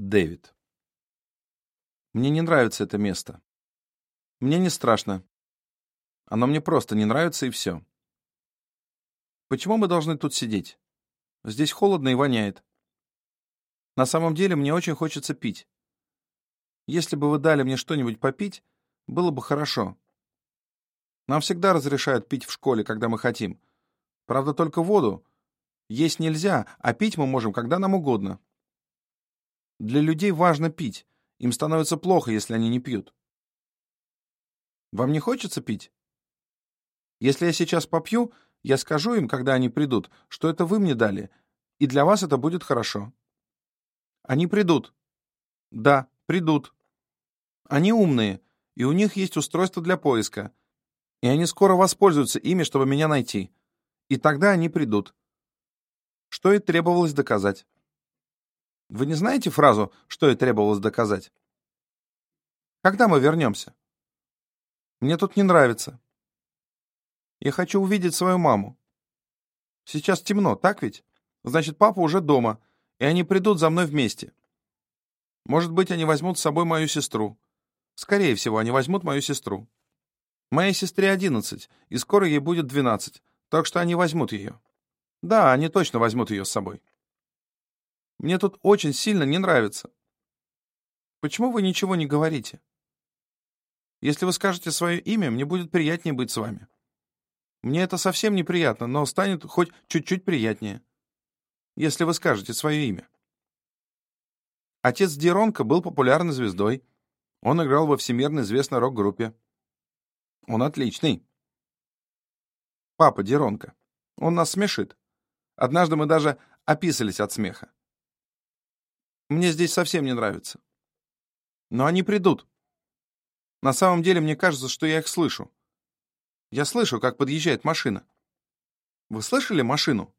Дэвид. Мне не нравится это место. Мне не страшно. Оно мне просто не нравится, и все. Почему мы должны тут сидеть? Здесь холодно и воняет. На самом деле мне очень хочется пить. Если бы вы дали мне что-нибудь попить, было бы хорошо. Нам всегда разрешают пить в школе, когда мы хотим. Правда, только воду. Есть нельзя, а пить мы можем, когда нам угодно. Для людей важно пить. Им становится плохо, если они не пьют. Вам не хочется пить? Если я сейчас попью, я скажу им, когда они придут, что это вы мне дали, и для вас это будет хорошо. Они придут. Да, придут. Они умные, и у них есть устройство для поиска. И они скоро воспользуются ими, чтобы меня найти. И тогда они придут. Что и требовалось доказать. Вы не знаете фразу «что и требовалось доказать»? Когда мы вернемся? Мне тут не нравится. Я хочу увидеть свою маму. Сейчас темно, так ведь? Значит, папа уже дома, и они придут за мной вместе. Может быть, они возьмут с собой мою сестру. Скорее всего, они возьмут мою сестру. Моей сестре одиннадцать, и скоро ей будет двенадцать, так что они возьмут ее. Да, они точно возьмут ее с собой. Мне тут очень сильно не нравится. Почему вы ничего не говорите? Если вы скажете свое имя, мне будет приятнее быть с вами. Мне это совсем неприятно, но станет хоть чуть-чуть приятнее если вы скажете свое имя. Отец Деронка был популярной звездой. Он играл во всемирно известной рок-группе. Он отличный. Папа Деронка. Он нас смешит. Однажды мы даже описались от смеха. Мне здесь совсем не нравится. Но они придут. На самом деле, мне кажется, что я их слышу. Я слышу, как подъезжает машина. Вы слышали машину?